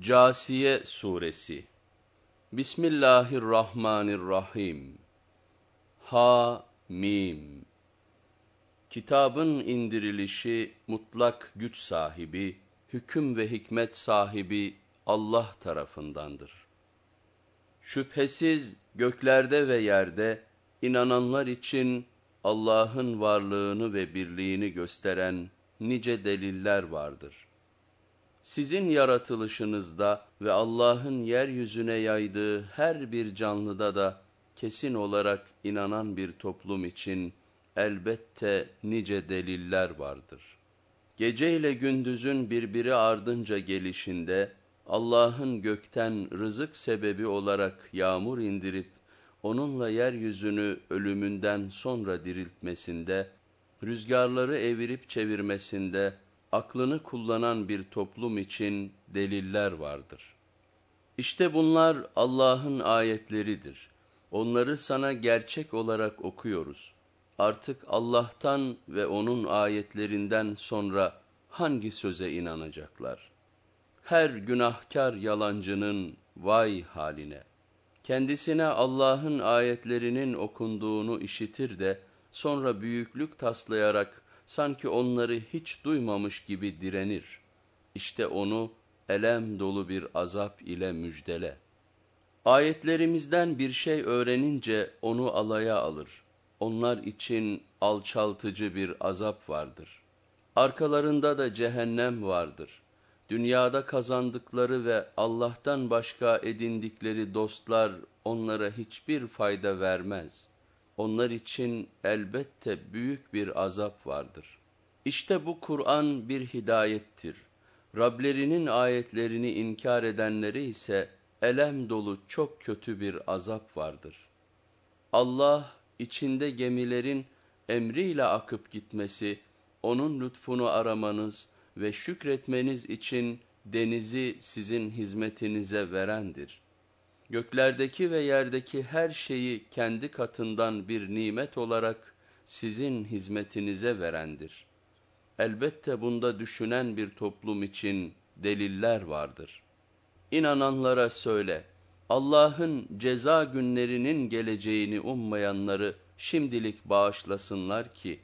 Câsiye Suresi Bismillahirrahmanirrahim Ha Mim Kitabın indirilişi mutlak güç sahibi, hüküm ve hikmet sahibi Allah tarafındandır. Şüphesiz göklerde ve yerde inananlar için Allah'ın varlığını ve birliğini gösteren nice deliller vardır. Sizin yaratılışınızda ve Allah'ın yeryüzüne yaydığı her bir canlıda da kesin olarak inanan bir toplum için elbette nice deliller vardır. Gece ile gündüzün birbiri ardınca gelişinde Allah'ın gökten rızık sebebi olarak yağmur indirip onunla yeryüzünü ölümünden sonra diriltmesinde, rüzgarları evirip çevirmesinde, aklını kullanan bir toplum için deliller vardır. İşte bunlar Allah'ın ayetleridir. Onları sana gerçek olarak okuyoruz. Artık Allah'tan ve O'nun ayetlerinden sonra hangi söze inanacaklar? Her günahkar yalancının vay haline! Kendisine Allah'ın ayetlerinin okunduğunu işitir de, sonra büyüklük taslayarak, sanki onları hiç duymamış gibi direnir. İşte onu elem dolu bir azap ile müjdele. Ayetlerimizden bir şey öğrenince onu alaya alır. Onlar için alçaltıcı bir azap vardır. Arkalarında da cehennem vardır. Dünyada kazandıkları ve Allah'tan başka edindikleri dostlar onlara hiçbir fayda vermez.'' Onlar için elbette büyük bir azap vardır. İşte bu Kur'an bir hidayettir. Rablerinin ayetlerini inkar edenleri ise elem dolu çok kötü bir azap vardır. Allah içinde gemilerin emriyle akıp gitmesi, onun lütfunu aramanız ve şükretmeniz için denizi sizin hizmetinize verendir.'' Göklerdeki ve yerdeki her şeyi kendi katından bir nimet olarak sizin hizmetinize verendir. Elbette bunda düşünen bir toplum için deliller vardır. İnananlara söyle, Allah'ın ceza günlerinin geleceğini ummayanları şimdilik bağışlasınlar ki,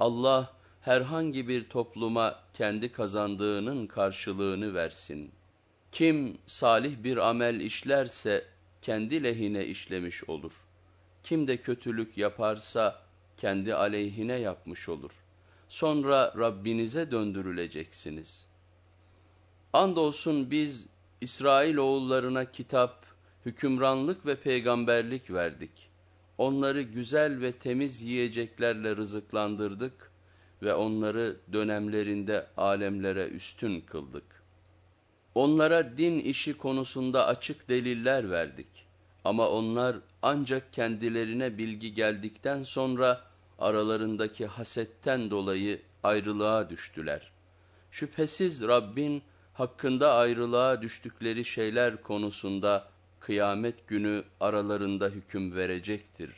Allah herhangi bir topluma kendi kazandığının karşılığını versin.'' Kim salih bir amel işlerse kendi lehine işlemiş olur. Kim de kötülük yaparsa kendi aleyhine yapmış olur. Sonra Rabbinize döndürüleceksiniz. Andolsun biz İsrail oğullarına kitap, hükümranlık ve peygamberlik verdik. Onları güzel ve temiz yiyeceklerle rızıklandırdık ve onları dönemlerinde alemlere üstün kıldık. Onlara din işi konusunda açık deliller verdik. Ama onlar ancak kendilerine bilgi geldikten sonra aralarındaki hasetten dolayı ayrılığa düştüler. Şüphesiz Rabbin hakkında ayrılığa düştükleri şeyler konusunda kıyamet günü aralarında hüküm verecektir.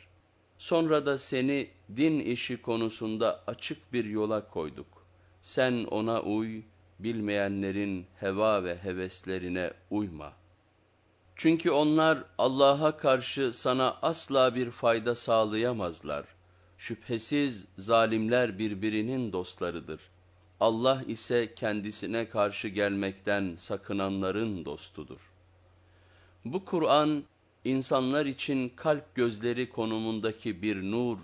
Sonra da seni din işi konusunda açık bir yola koyduk. Sen ona uy, bilmeyenlerin heva ve heveslerine uyma. Çünkü onlar Allah'a karşı sana asla bir fayda sağlayamazlar. Şüphesiz zalimler birbirinin dostlarıdır. Allah ise kendisine karşı gelmekten sakınanların dostudur. Bu Kur'an, insanlar için kalp gözleri konumundaki bir nur,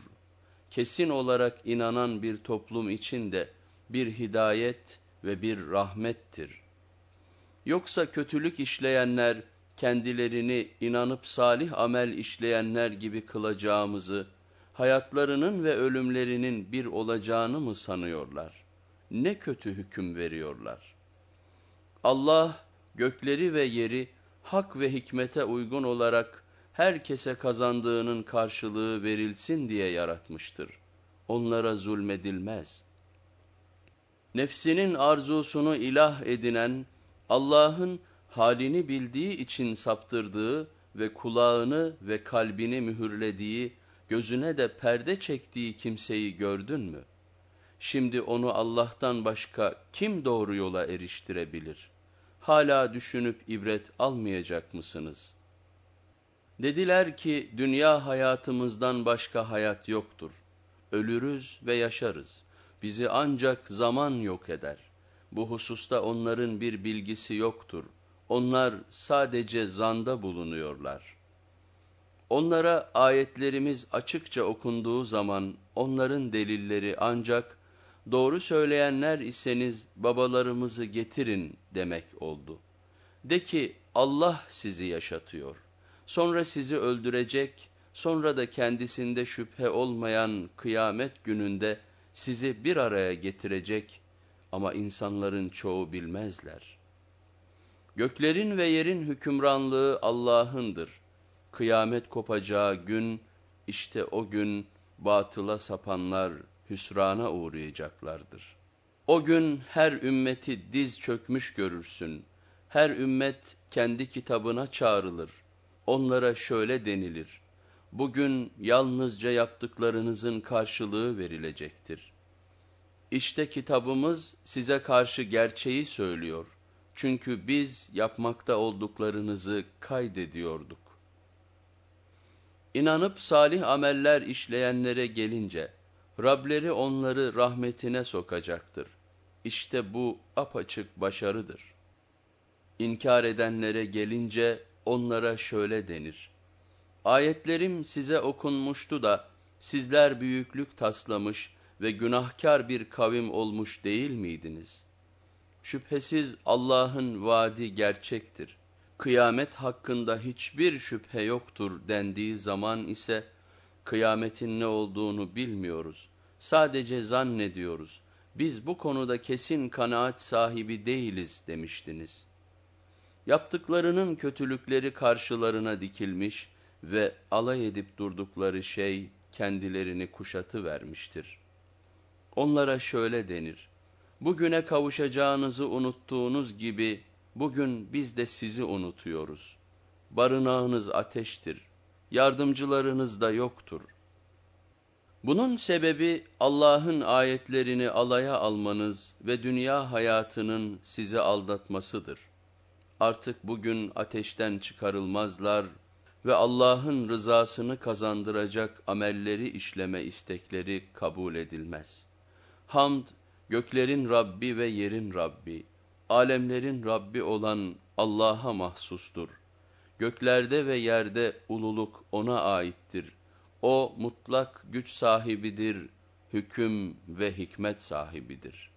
kesin olarak inanan bir toplum için de bir hidayet ve bir rahmettir. Yoksa kötülük işleyenler, kendilerini inanıp salih amel işleyenler gibi kılacağımızı, hayatlarının ve ölümlerinin bir olacağını mı sanıyorlar? Ne kötü hüküm veriyorlar. Allah gökleri ve yeri hak ve hikmete uygun olarak herkese kazandığının karşılığı verilsin diye yaratmıştır. Onlara zulmedilmez.'' Nefsinin arzusunu ilah edinen, Allah'ın halini bildiği için saptırdığı ve kulağını ve kalbini mühürlediği, gözüne de perde çektiği kimseyi gördün mü? Şimdi onu Allah'tan başka kim doğru yola eriştirebilir? hala düşünüp ibret almayacak mısınız? Dediler ki dünya hayatımızdan başka hayat yoktur. Ölürüz ve yaşarız. Bizi ancak zaman yok eder. Bu hususta onların bir bilgisi yoktur. Onlar sadece zanda bulunuyorlar. Onlara ayetlerimiz açıkça okunduğu zaman onların delilleri ancak doğru söyleyenler iseniz babalarımızı getirin demek oldu. De ki Allah sizi yaşatıyor. Sonra sizi öldürecek, sonra da kendisinde şüphe olmayan kıyamet gününde sizi bir araya getirecek ama insanların çoğu bilmezler. Göklerin ve yerin hükümranlığı Allah'ındır. Kıyamet kopacağı gün, işte o gün batıla sapanlar hüsrana uğrayacaklardır. O gün her ümmeti diz çökmüş görürsün. Her ümmet kendi kitabına çağrılır. Onlara şöyle denilir. Bugün yalnızca yaptıklarınızın karşılığı verilecektir. İşte kitabımız size karşı gerçeği söylüyor. Çünkü biz yapmakta olduklarınızı kaydediyorduk. İnanıp salih ameller işleyenlere gelince, Rableri onları rahmetine sokacaktır. İşte bu apaçık başarıdır. İnkar edenlere gelince onlara şöyle denir. Ayetlerim size okunmuştu da sizler büyüklük taslamış ve günahkar bir kavim olmuş değil miydiniz? Şüphesiz Allah'ın vaadi gerçektir. Kıyamet hakkında hiçbir şüphe yoktur dendiği zaman ise, kıyametin ne olduğunu bilmiyoruz. Sadece zannediyoruz. Biz bu konuda kesin kanaat sahibi değiliz demiştiniz. Yaptıklarının kötülükleri karşılarına dikilmiş ve alay edip durdukları şey kendilerini kuşatı vermiştir. Onlara şöyle denir. Bugüne kavuşacağınızı unuttuğunuz gibi bugün biz de sizi unutuyoruz. Barınağınız ateştir yardımcılarınız da yoktur. Bunun sebebi Allah'ın ayetlerini alaya almanız ve dünya hayatının sizi aldatmasıdır. Artık bugün ateşten çıkarılmazlar ve Allah'ın rızasını kazandıracak amelleri işleme istekleri kabul edilmez. Hamd, göklerin Rabbi ve yerin Rabbi, alemlerin Rabbi olan Allah'a mahsustur. Göklerde ve yerde ululuk ona aittir. O mutlak güç sahibidir, hüküm ve hikmet sahibidir.''